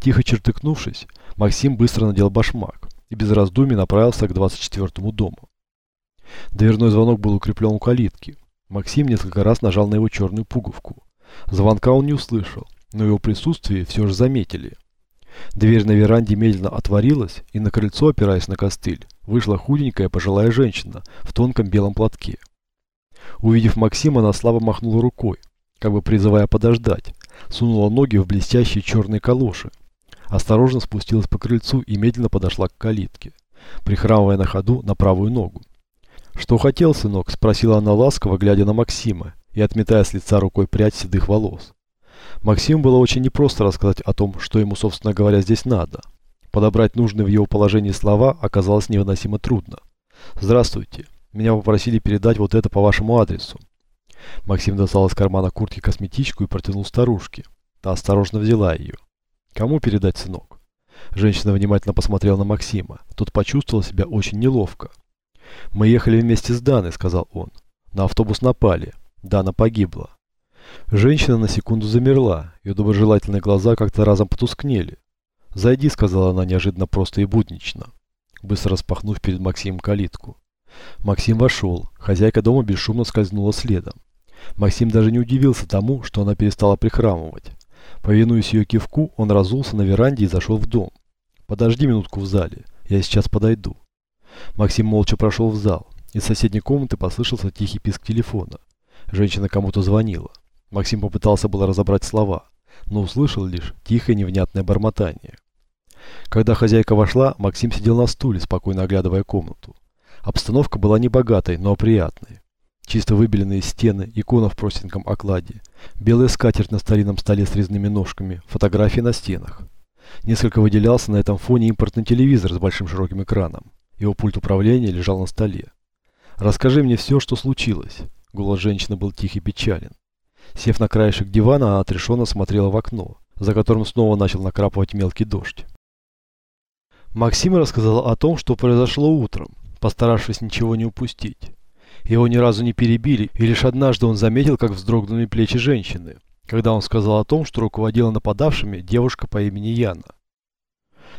Тихо чертыкнувшись, Максим быстро надел башмак и без раздумий направился к 24-му дому. Дверной звонок был укреплен у калитки. Максим несколько раз нажал на его черную пуговку. Звонка он не услышал, но его присутствие все же заметили. Дверь на веранде медленно отворилась, и на крыльцо, опираясь на костыль, вышла худенькая пожилая женщина в тонком белом платке. Увидев Максима, она слабо махнула рукой, как бы призывая подождать, сунула ноги в блестящие черные калоши, осторожно спустилась по крыльцу и медленно подошла к калитке, прихрамывая на ходу на правую ногу. «Что хотел, сынок?» – спросила она ласково, глядя на Максима и отметая с лица рукой прядь седых волос. Максиму было очень непросто рассказать о том, что ему, собственно говоря, здесь надо. Подобрать нужные в его положении слова оказалось невыносимо трудно. «Здравствуйте. Меня попросили передать вот это по вашему адресу». Максим достал из кармана куртки косметичку и протянул старушке. Та осторожно взяла ее. «Кому передать, сынок?» Женщина внимательно посмотрела на Максима. Тот почувствовал себя очень неловко. «Мы ехали вместе с Даной», — сказал он. «На автобус напали. Дана погибла». Женщина на секунду замерла. Ее доброжелательные глаза как-то разом потускнели. «Зайди», — сказала она неожиданно просто и буднично, быстро распахнув перед Максимом калитку. Максим вошел. Хозяйка дома бесшумно скользнула следом. Максим даже не удивился тому, что она перестала прихрамывать. Повинуясь ее кивку, он разулся на веранде и зашел в дом. «Подожди минутку в зале, я сейчас подойду». Максим молча прошел в зал. Из соседней комнаты послышался тихий писк телефона. Женщина кому-то звонила. Максим попытался было разобрать слова, но услышал лишь тихое невнятное бормотание. Когда хозяйка вошла, Максим сидел на стуле, спокойно оглядывая комнату. Обстановка была не богатой, но приятной. Чисто выбеленные стены, икона в простеньком окладе, белая скатерть на старинном столе с резными ножками, фотографии на стенах. Несколько выделялся на этом фоне импортный телевизор с большим широким экраном. Его пульт управления лежал на столе. «Расскажи мне все, что случилось». Голос женщины был тих и печален. Сев на краешек дивана, она отрешенно смотрела в окно, за которым снова начал накрапывать мелкий дождь. Максим рассказал о том, что произошло утром, постаравшись ничего не упустить. Его ни разу не перебили, и лишь однажды он заметил, как вздрогнули плечи женщины, когда он сказал о том, что руководила нападавшими девушка по имени Яна.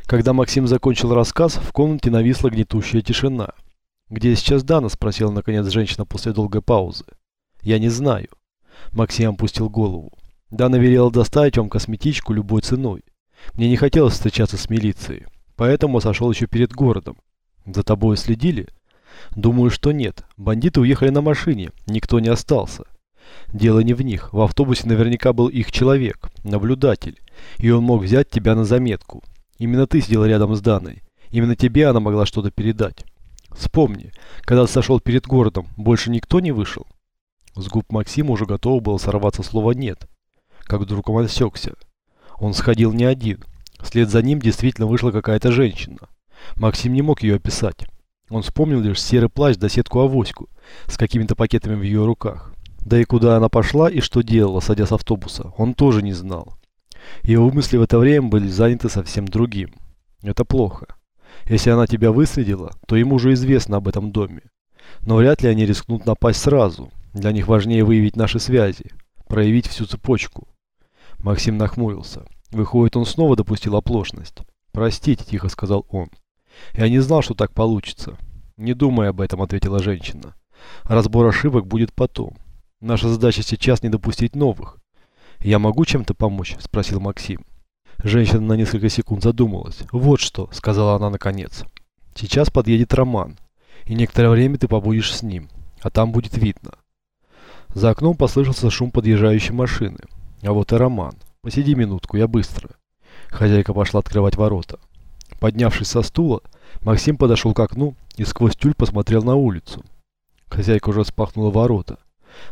Когда Максим закончил рассказ, в комнате нависла гнетущая тишина. «Где сейчас Дана?» – спросила наконец женщина после долгой паузы. «Я не знаю». Максим опустил голову. Дана велела доставить вам косметичку любой ценой. Мне не хотелось встречаться с милицией, поэтому сошел еще перед городом. За тобой следили? Думаю, что нет. Бандиты уехали на машине, никто не остался. Дело не в них. В автобусе наверняка был их человек, наблюдатель, и он мог взять тебя на заметку. Именно ты сидел рядом с Даной. Именно тебе она могла что-то передать. Вспомни, когда ты сошел перед городом, больше никто не вышел? С губ Максима уже готово было сорваться слово «нет», как вдруг он осекся. Он сходил не один. Вслед за ним действительно вышла какая-то женщина. Максим не мог ее описать. Он вспомнил лишь серый плащ да сетку-авоську с какими-то пакетами в ее руках. Да и куда она пошла и что делала, садя с автобуса, он тоже не знал. Его мысли в это время были заняты совсем другим. Это плохо. Если она тебя выследила, то ему уже известно об этом доме. Но вряд ли они рискнут напасть сразу. Для них важнее выявить наши связи, проявить всю цепочку. Максим нахмурился. Выходит, он снова допустил оплошность. «Простите», – тихо сказал он. «Я не знал, что так получится». «Не думай об этом», – ответила женщина. «Разбор ошибок будет потом. Наша задача сейчас не допустить новых». «Я могу чем-то помочь?» – спросил Максим. Женщина на несколько секунд задумалась. «Вот что», – сказала она наконец. «Сейчас подъедет Роман, и некоторое время ты побудешь с ним, а там будет видно. За окном послышался шум подъезжающей машины. А вот и Роман. Посиди минутку, я быстро. Хозяйка пошла открывать ворота. Поднявшись со стула, Максим подошел к окну и сквозь тюль посмотрел на улицу. Хозяйка уже спахнула ворота.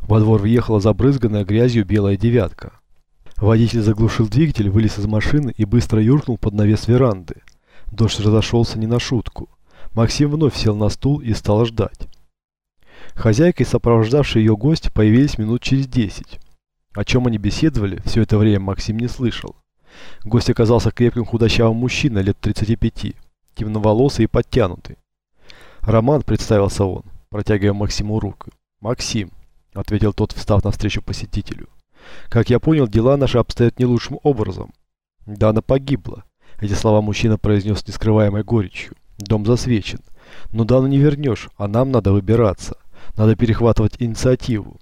Во двор въехала забрызганная грязью белая девятка. Водитель заглушил двигатель, вылез из машины и быстро юркнул под навес веранды. Дождь разошелся не на шутку. Максим вновь сел на стул и стал ждать. Хозяйка и сопровождавший ее гость появились минут через десять. О чем они беседовали, все это время Максим не слышал. Гость оказался крепким худощавым мужчиной лет 35, темноволосый и подтянутый. «Роман», — представился он, протягивая Максиму руку. «Максим», — ответил тот, встав навстречу посетителю. «Как я понял, дела наши обстоят не лучшим образом». Дана погибла. Эти слова мужчина произнес с нескрываемой горечью. Дом засвечен. Но Дану не вернешь, а нам надо выбираться. Надо перехватывать инициативу.